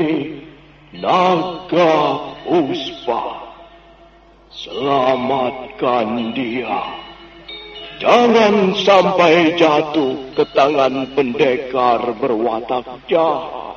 ini Naga Puspa. Selamatkan dia. Jangan sampai jatuh ke tangan pendekar berwatak jahat.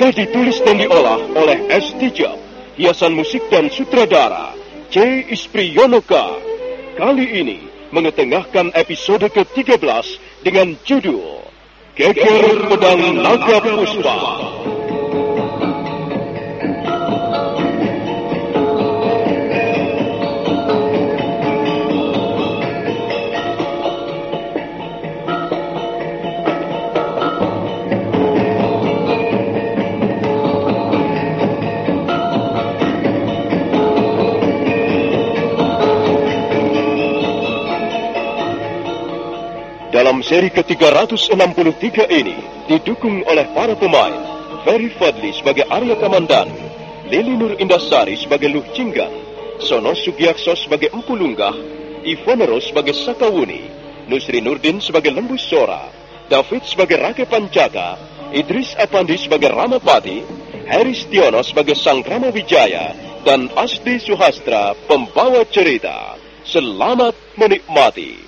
Naskah ditulis dan diolah oleh S. Tijab, hiasan musik dan sutradara C. Ispriyonoka. Kali ini mengetengahkan episode ke-13 dengan judul Geger Pedang Naga Puspa. Dalam seri ke-363 ini didukung oleh para pemain Ferry Fadli sebagai Arya Kamandan, Lili Nur Indasari sebagai Luh Cinggan, Sono Sugiakso sebagai Empu Lunggah, Ivone Ros sebagai Sakawuni, Nusri Nurdin sebagai Lembus Sora, David sebagai Rake Pancaka, Idris Apandi sebagai Ramapati, Heri Stiono sebagai Sang Rama Wijaya, dan Asdi Suhastra pembawa cerita. Selamat menikmati.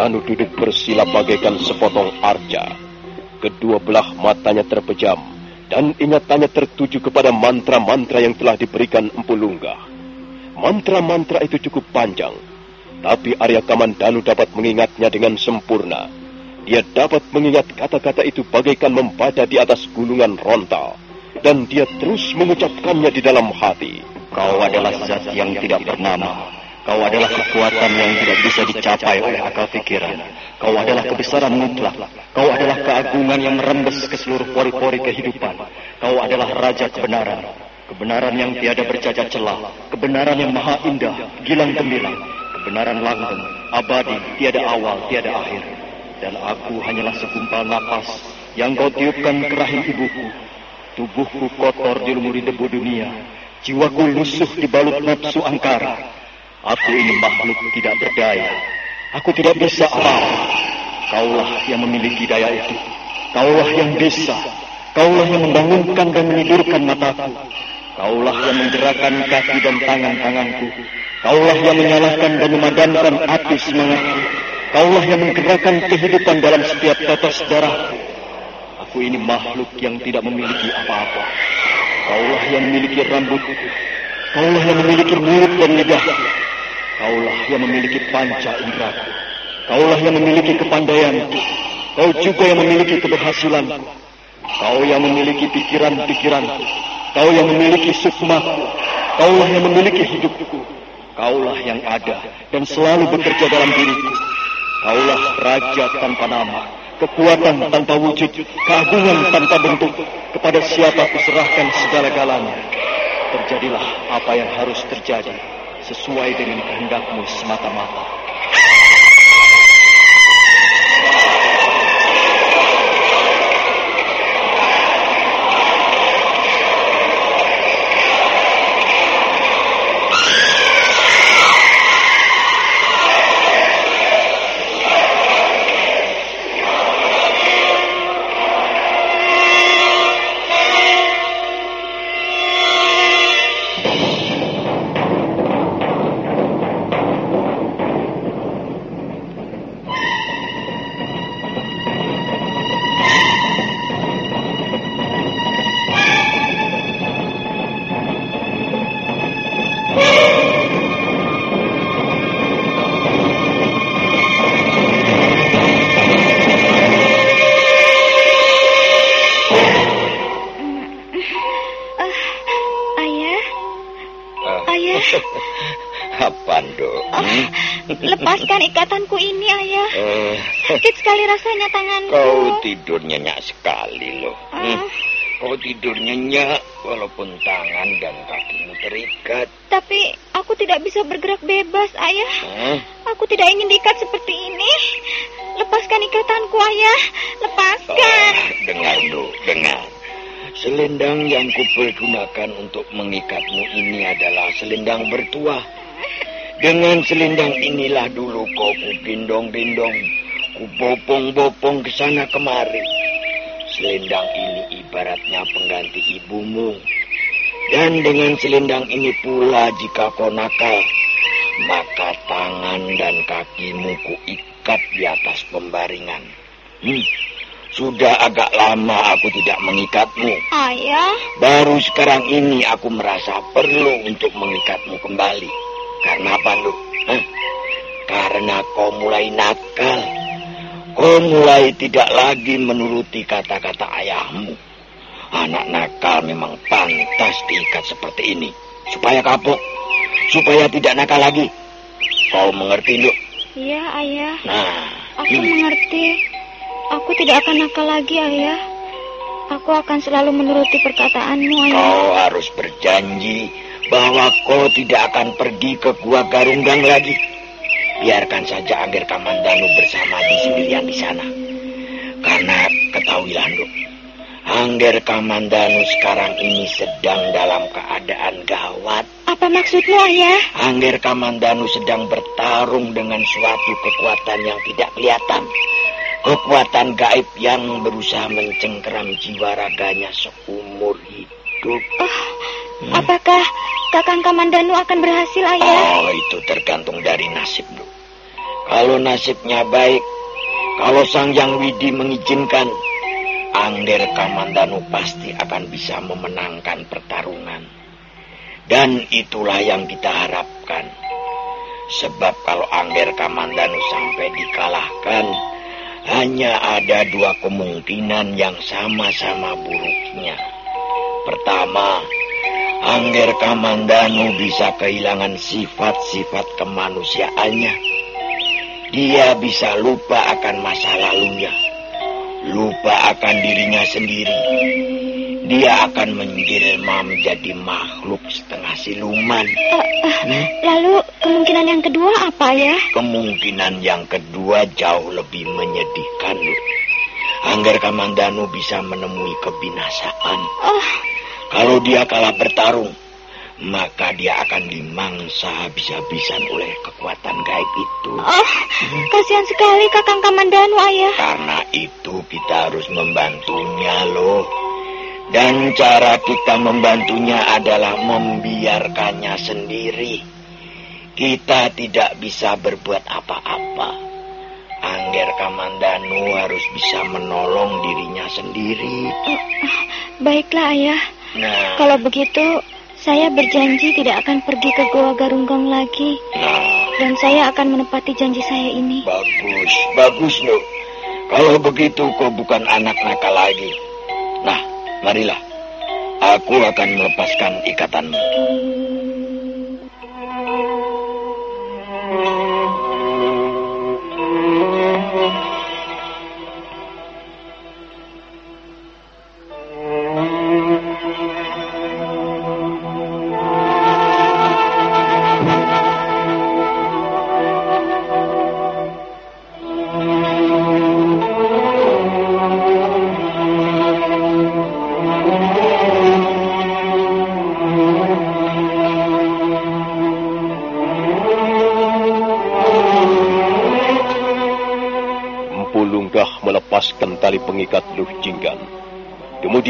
Kamandanu duduk bersila bagaikan sepotong arca. Kedua belah matanya terpejam dan ingatannya tertuju kepada mantra-mantra yang telah diberikan Empu Lunggah. Mantra-mantra itu cukup panjang, tapi Arya Kamandanu dapat mengingatnya dengan sempurna. Dia dapat mengingat kata-kata itu bagaikan membaca di atas gunungan rontal. Dan dia terus mengucapkannya di dalam hati. Kau adalah zat yang tidak bernama. Kau adalah kekuatan yang tidak bisa dicapai oleh akal pikiran. Kau adalah kebesaran mutlak. Kau adalah keagungan yang merembes ke seluruh pori-pori kehidupan. Kau adalah raja kebenaran. Kebenaran yang tiada bercacat celah. Kebenaran yang maha indah, gilang gemilang. Kebenaran langgeng, abadi, tiada awal, tiada akhir. Dan aku hanyalah segumpal napas yang kau tiupkan ke rahim ibuku. Tubuhku kotor dilumuri debu dunia. Jiwaku lusuh dibalut nafsu angkara. Aku ini makhluk tidak berdaya. Aku tidak bisa apa. Kaulah yang memiliki daya itu. Kaulah yang bisa. Kaulah yang membangunkan dan menidurkan mataku. Kaulah yang menggerakkan kaki dan tangan-tanganku. Kaulah yang menyalakan dan memadamkan api semangatku. Kaulah yang menggerakkan kehidupan dalam setiap tetes darahku. Aku ini makhluk yang tidak memiliki apa-apa. Kaulah yang memiliki rambut. Kaulah yang memiliki mulut dan lidah. Kaulah yang memiliki panca indera. Kaulah yang memiliki kepandaian. Kau juga yang memiliki keberhasilan. Kau yang memiliki pikiran-pikiran. Kau yang memiliki sukmaku. Kaulah yang memiliki hidupku. Kaulah yang ada dan selalu bekerja dalam diriku. Kaulah raja tanpa nama, kekuatan tanpa wujud, keagungan tanpa bentuk. Kepada siapa kuserahkan segala-galanya. Terjadilah apa yang harus terjadi sesuai dengan kehendakmu semata-mata. Lepaskan ikatanku ini, Ayah. Uh, Sakit sekali rasanya tanganku. Kau tidur nyenyak sekali loh. Uh. Hmm. Kau tidur nyenyak walaupun tangan dan kakimu terikat. Tapi aku tidak bisa bergerak bebas, Ayah. Uh. Aku tidak ingin diikat seperti ini. Lepaskan ikatanku, Ayah. Lepaskan. Oh, dengar, Do. Dengar. Selendang yang kupergunakan untuk mengikatmu ini adalah selendang bertuah dengan selendang inilah dulu kau ku gendong-gendong, ku bopong-bopong ke sana kemari. Selendang ini ibaratnya pengganti ibumu. Dan dengan selendang ini pula jika kau nakal, maka tangan dan kakimu ku ikat di atas pembaringan. Hmm, sudah agak lama aku tidak mengikatmu. Ayah? Baru sekarang ini aku merasa perlu untuk mengikatmu kembali. Karena apa lu? Hah? Karena kau mulai nakal. Kau mulai tidak lagi menuruti kata-kata ayahmu. Anak nakal memang pantas diikat seperti ini. Supaya kapok. Supaya tidak nakal lagi. Kau mengerti, Lu? Iya, Ayah. Nah. Aku hmm. mengerti. Aku tidak akan nakal lagi, Ayah. Aku akan selalu menuruti perkataanmu, Ayah. Kau harus berjanji bahwa kau tidak akan pergi ke gua Garunggang lagi. Biarkan saja Angger Kamandanu bersama di sendirian di sana. Karena ketahuilah, Nduk, Angger Kamandanu sekarang ini sedang dalam keadaan gawat. Apa maksudmu, Ayah? Angger Kamandanu sedang bertarung dengan suatu kekuatan yang tidak kelihatan. Kekuatan gaib yang berusaha mencengkeram jiwa raganya seumur hidup. Oh, hmm. Apakah Kakang Kamandanu akan berhasil, Ayah? Oh, itu tergantung dari nasib, Bu. Kalau nasibnya baik, kalau Sang Yang Widi mengizinkan, Angger Kamandanu pasti akan bisa memenangkan pertarungan. Dan itulah yang kita harapkan. Sebab kalau Angger Kamandanu sampai dikalahkan, hanya ada dua kemungkinan yang sama-sama buruknya. Pertama, Angger Kamandanu bisa kehilangan sifat-sifat kemanusiaannya. Dia bisa lupa akan masa lalunya. Lupa akan dirinya sendiri. Dia akan menjelma menjadi makhluk setengah siluman. Uh, uh, hmm? Lalu kemungkinan yang kedua apa ya? Kemungkinan yang kedua jauh lebih menyedihkan. Angger Kamandanu bisa menemui kebinasaan. Oh. Kalau dia kalah bertarung, maka dia akan dimangsa habis-habisan oleh kekuatan gaib itu. Oh, kasihan sekali Kakang Kamandanu, Ayah. Karena itu kita harus membantunya loh. Dan cara kita membantunya adalah membiarkannya sendiri. Kita tidak bisa berbuat apa-apa. Angger Kamandanu harus bisa menolong dirinya sendiri. Oh, baiklah, Ayah. Nah, Kalau begitu, saya berjanji tidak akan pergi ke Goa Garunggang lagi. nah, Dan saya akan menepati janji saya ini. bagus, bagus loh. Kalau begitu kau bukan anak nakal lagi. Nah, marilah. Aku akan melepaskan ikatanmu.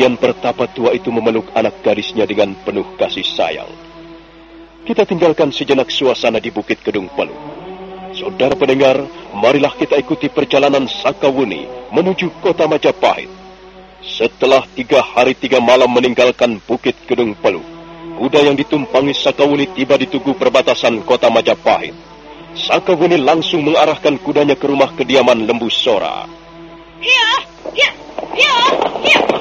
Kemudian pertapa tua itu memeluk anak gadisnya dengan penuh kasih sayang. Kita tinggalkan sejenak suasana di Bukit Kedung Peluk. Saudara pendengar, marilah kita ikuti perjalanan Sakawuni menuju kota Majapahit. Setelah tiga hari tiga malam meninggalkan Bukit Kedung Peluk, kuda yang ditumpangi Sakawuni tiba di tugu perbatasan kota Majapahit. Sakawuni langsung mengarahkan kudanya ke rumah kediaman Lembu Sora. Ya, ya, ya, ya.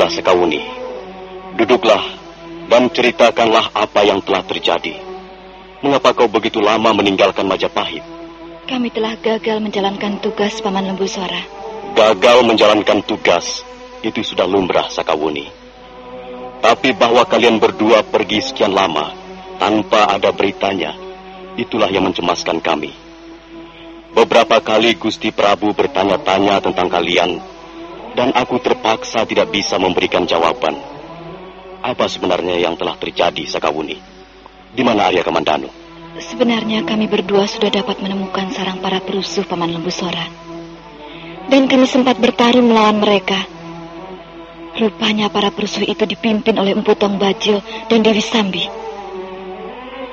duduklah Sekawuni. Duduklah dan ceritakanlah apa yang telah terjadi. Mengapa kau begitu lama meninggalkan Majapahit? Kami telah gagal menjalankan tugas Paman Lembu Sora. Gagal menjalankan tugas, itu sudah lumrah Sakawuni. Tapi bahwa kalian berdua pergi sekian lama, tanpa ada beritanya, itulah yang mencemaskan kami. Beberapa kali Gusti Prabu bertanya-tanya tentang kalian, dan aku terpaksa tidak bisa memberikan jawaban. Apa sebenarnya yang telah terjadi, Sakawuni? Di mana Arya Kamandanu? Sebenarnya kami berdua sudah dapat menemukan sarang para perusuh Paman Lembu Sora. Dan kami sempat bertarung melawan mereka. Rupanya para perusuh itu dipimpin oleh Empu Tong Bajil dan Dewi Sambi.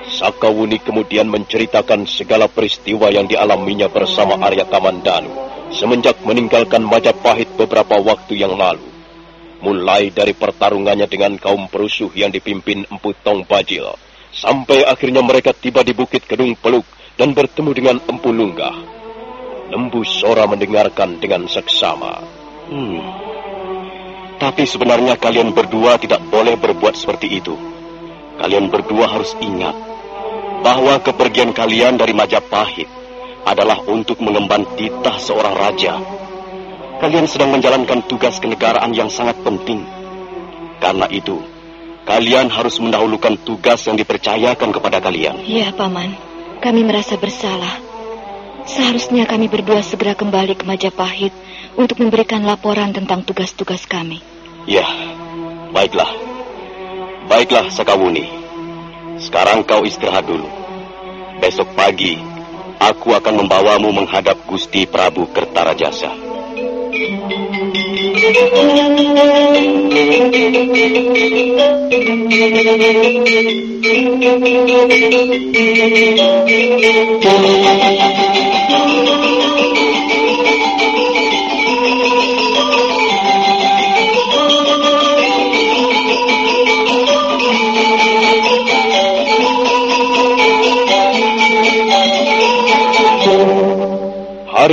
Sakawuni kemudian menceritakan segala peristiwa yang dialaminya bersama Arya Kamandanu semenjak meninggalkan Majapahit beberapa waktu yang lalu. Mulai dari pertarungannya dengan kaum perusuh yang dipimpin Empu Tong Bajil, sampai akhirnya mereka tiba di Bukit Kedung Peluk dan bertemu dengan Empu Lunggah. Lembu Sora mendengarkan dengan seksama. Hmm. Tapi sebenarnya kalian berdua tidak boleh berbuat seperti itu. Kalian berdua harus ingat bahwa kepergian kalian dari Majapahit adalah untuk mengemban titah seorang raja. Kalian sedang menjalankan tugas kenegaraan yang sangat penting. Karena itu, kalian harus mendahulukan tugas yang dipercayakan kepada kalian. Ya, Paman. Kami merasa bersalah. Seharusnya kami berdua segera kembali ke Majapahit untuk memberikan laporan tentang tugas-tugas kami. Ya, baiklah. Baiklah, Sakawuni. Sekarang kau istirahat dulu. Besok pagi, aku akan membawamu menghadap Gusti Prabu Kertarajasa.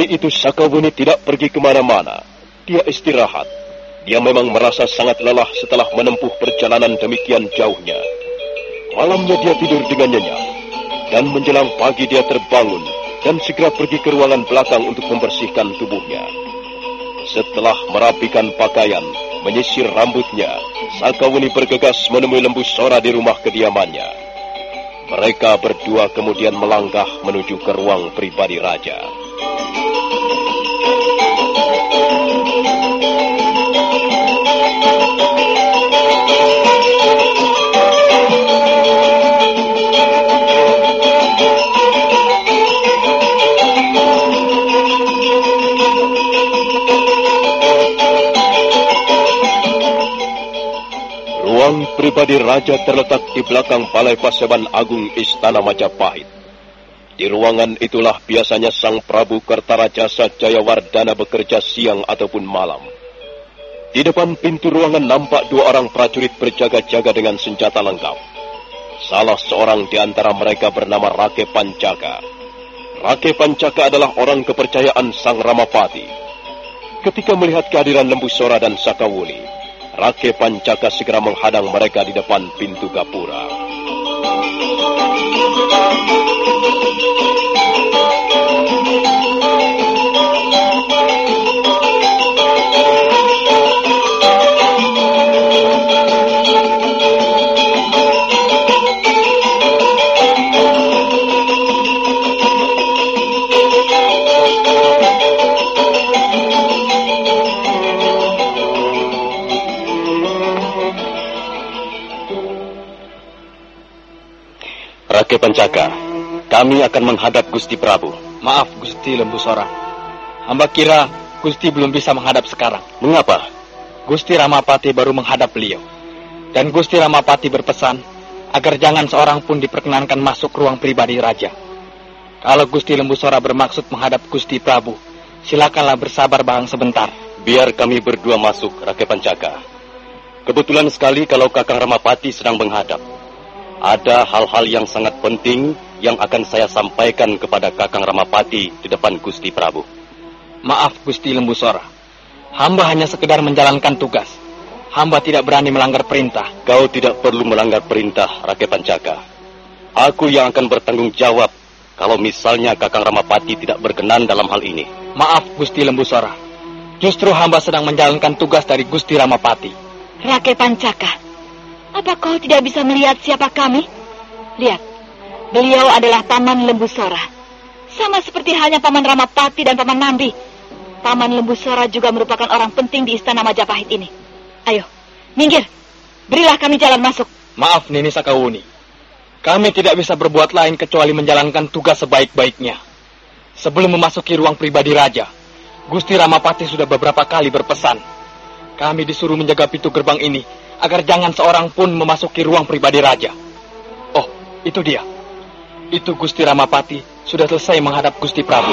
Hari itu Sakawuni tidak pergi ke mana-mana. Dia istirahat. Dia memang merasa sangat lelah setelah menempuh perjalanan demikian jauhnya. Malamnya dia tidur dengan nyenyak, dan menjelang pagi dia terbangun dan segera pergi ke ruangan belakang untuk membersihkan tubuhnya. Setelah merapikan pakaian, menyisir rambutnya, Sakawuni bergegas menemui lembu Sora di rumah kediamannya. Mereka berdua kemudian melangkah menuju ke ruang pribadi raja. Pribadi raja terletak di belakang Balai Paseban Agung Istana Majapahit. Di ruangan itulah biasanya Sang Prabu Kertarajasa Jayawardana bekerja siang ataupun malam. Di depan pintu ruangan nampak dua orang prajurit berjaga-jaga dengan senjata lengkap. Salah seorang di antara mereka bernama Rake Pancaka. Rake Pancaka adalah orang kepercayaan Sang Ramapati. Ketika melihat kehadiran Lembu Sora dan Sakawuli, Rake Pancaka segera menghadang mereka di depan pintu gapura. Rake Pancaka, kami akan menghadap Gusti Prabu. Maaf Gusti Lembu Sora. Hamba kira Gusti belum bisa menghadap sekarang. Mengapa? Gusti Ramapati baru menghadap beliau. Dan Gusti Ramapati berpesan agar jangan seorang pun diperkenankan masuk ruang pribadi raja. Kalau Gusti Lembu Sora bermaksud menghadap Gusti Prabu, silakanlah bersabar bahang sebentar. Biar kami berdua masuk, Rake Pancaka. Kebetulan sekali kalau Kakang Ramapati sedang menghadap. Ada hal-hal yang sangat penting yang akan saya sampaikan kepada Kakang Ramapati di depan Gusti Prabu. Maaf Gusti Lembu Sora. Hamba hanya sekedar menjalankan tugas. Hamba tidak berani melanggar perintah. Kau tidak perlu melanggar perintah, Rake Pancaka. Aku yang akan bertanggung jawab kalau misalnya Kakang Ramapati tidak berkenan dalam hal ini. Maaf Gusti Lembu Sora. Justru hamba sedang menjalankan tugas dari Gusti Ramapati. Rake Pancaka, apa kau tidak bisa melihat siapa kami? Lihat, beliau adalah Paman Lembu Sora. Sama seperti halnya Paman Ramapati dan Paman Nambi. Paman Lembu Sora juga merupakan orang penting di Istana Majapahit ini. Ayo, minggir. Berilah kami jalan masuk. Maaf Nini Sakawuni. Kami tidak bisa berbuat lain kecuali menjalankan tugas sebaik-baiknya. Sebelum memasuki ruang pribadi raja, Gusti Ramapati sudah beberapa kali berpesan. Kami disuruh menjaga pintu gerbang ini agar jangan seorang pun memasuki ruang pribadi raja. Oh, itu dia. Itu Gusti Ramapati sudah selesai menghadap Gusti Prabu.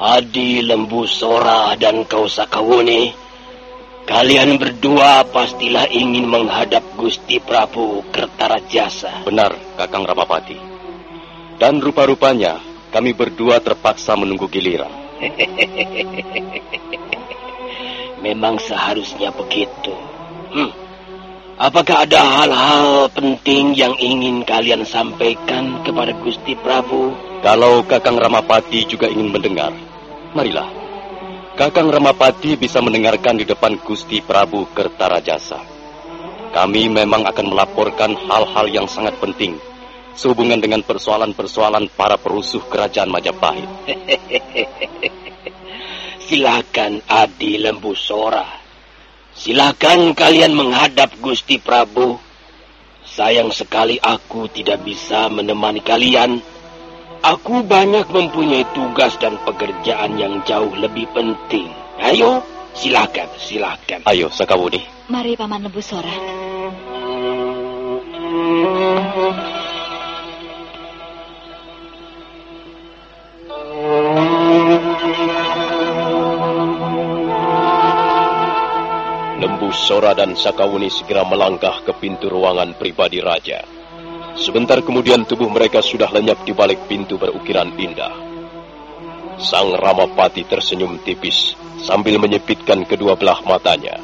Adi Lembu Sora dan kau Sakawuni, kalian berdua pastilah ingin menghadap Gusti Prabu Kertarajasa. Benar, Kakang Ramapati. Dan rupa-rupanya kami berdua terpaksa menunggu giliran. Memang seharusnya begitu. Hmm. Apakah ada hal-hal penting yang ingin kalian sampaikan kepada Gusti Prabu? Kalau Kakang Ramapati juga ingin mendengar, marilah. Kakang Ramapati bisa mendengarkan di depan Gusti Prabu Kertarajasa. Kami memang akan melaporkan hal-hal yang sangat penting sehubungan dengan persoalan-persoalan para perusuh kerajaan Majapahit. Silakan Adi Lembu Sora. Silakan kalian menghadap Gusti Prabu. Sayang sekali aku tidak bisa menemani kalian. Aku banyak mempunyai tugas dan pekerjaan yang jauh lebih penting. Ayo, silakan, silakan. Ayo, Sakawuni. Mari Paman Lembu Sora. Sora dan Sakawuni segera melangkah ke pintu ruangan pribadi raja. Sebentar kemudian tubuh mereka sudah lenyap di balik pintu berukiran indah. Sang Ramapati tersenyum tipis sambil menyepitkan kedua belah matanya.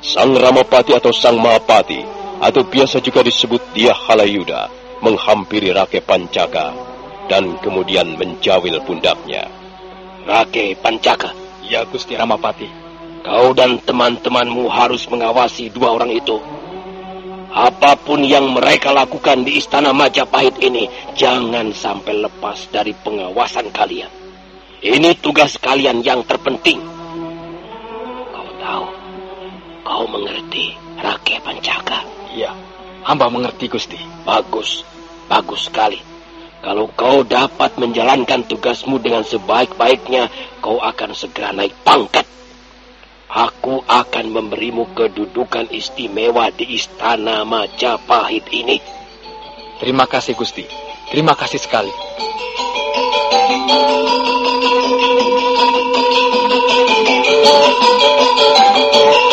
Sang Ramapati atau Sang Mahapati atau biasa juga disebut dia Halayuda menghampiri Rake Pancaka dan kemudian menjawil pundaknya. Rake Pancaka? Ya Gusti Ramapati. Kau dan teman-temanmu harus mengawasi dua orang itu Apa pun yang mereka lakukan di Istana Majapahit ini, jangan sampai lepas dari pengawasan kalian. Ini tugas kalian yang terpenting. Kau tahu, kau mengerti, Rakyat Pancaka. Iya, hamba mengerti, Gusti. Bagus, bagus sekali. Kalau kau dapat menjalankan tugasmu dengan sebaik-baiknya, kau akan segera naik pangkat Aku akan memberimu kedudukan istimewa di istana Majapahit ini. Terima kasih Gusti. Terima kasih sekali. Sang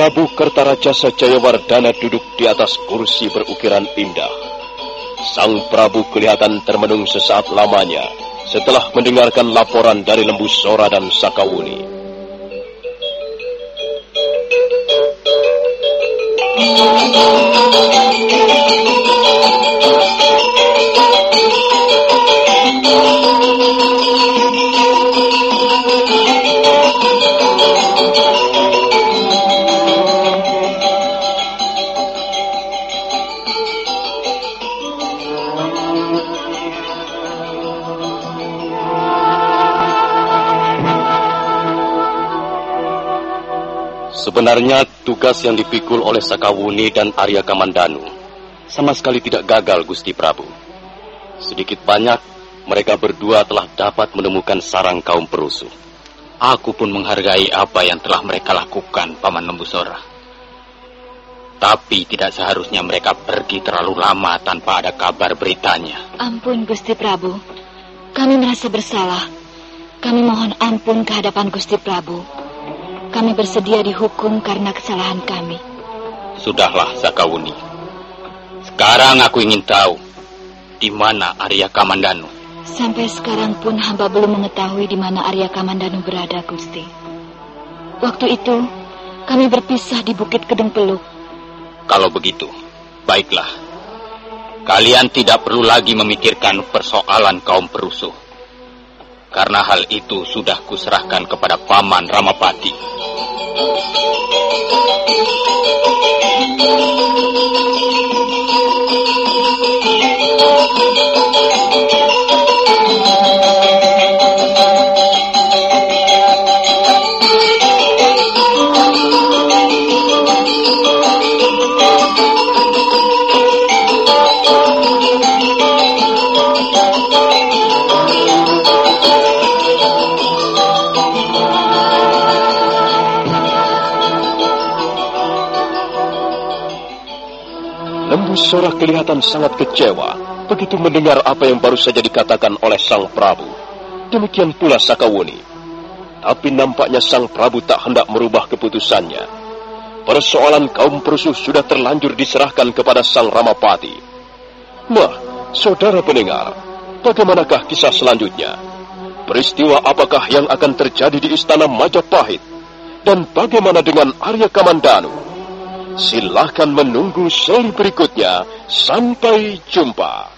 Prabu Kertaraja Jayawardana duduk di atas kursi berukiran indah. Sang Prabu kelihatan termenung sesaat lamanya setelah mendengarkan laporan dari Lembu Sora dan Sakawuni. Sebenarnya tugas yang dipikul oleh Sakawuni dan Arya Kamandanu sama sekali tidak gagal Gusti Prabu. Sedikit banyak mereka berdua telah dapat menemukan sarang kaum perusuh. Aku pun menghargai apa yang telah mereka lakukan, Paman Lembusora. Tapi tidak seharusnya mereka pergi terlalu lama tanpa ada kabar beritanya. Ampun, Gusti Prabu. Kami merasa bersalah. Kami mohon ampun ke hadapan Gusti Prabu. Kami bersedia dihukum karena kesalahan kami. Sudahlah, Sakawuni. Sekarang aku ingin tahu di mana Arya Kamandanu. Sampai sekarang pun hamba belum mengetahui di mana Arya Kamandanu berada, Gusti. Waktu itu, kami berpisah di Bukit Kedeng Peluk. Kalau begitu, baiklah. Kalian tidak perlu lagi memikirkan persoalan kaum perusuh. Karena hal itu sudah kuserahkan kepada Paman Ramapati. Thank you. Sora kelihatan sangat kecewa begitu mendengar apa yang baru saja dikatakan oleh Sang Prabu. Demikian pula Sakawuni. Tapi nampaknya Sang Prabu tak hendak merubah keputusannya. Persoalan kaum perusuh sudah terlanjur diserahkan kepada Sang Ramapati. Nah, saudara pendengar, bagaimanakah kisah selanjutnya? Peristiwa apakah yang akan terjadi di Istana Majapahit? Dan bagaimana dengan Arya Kamandanu? Silahkan menunggu seri berikutnya. Sampai jumpa.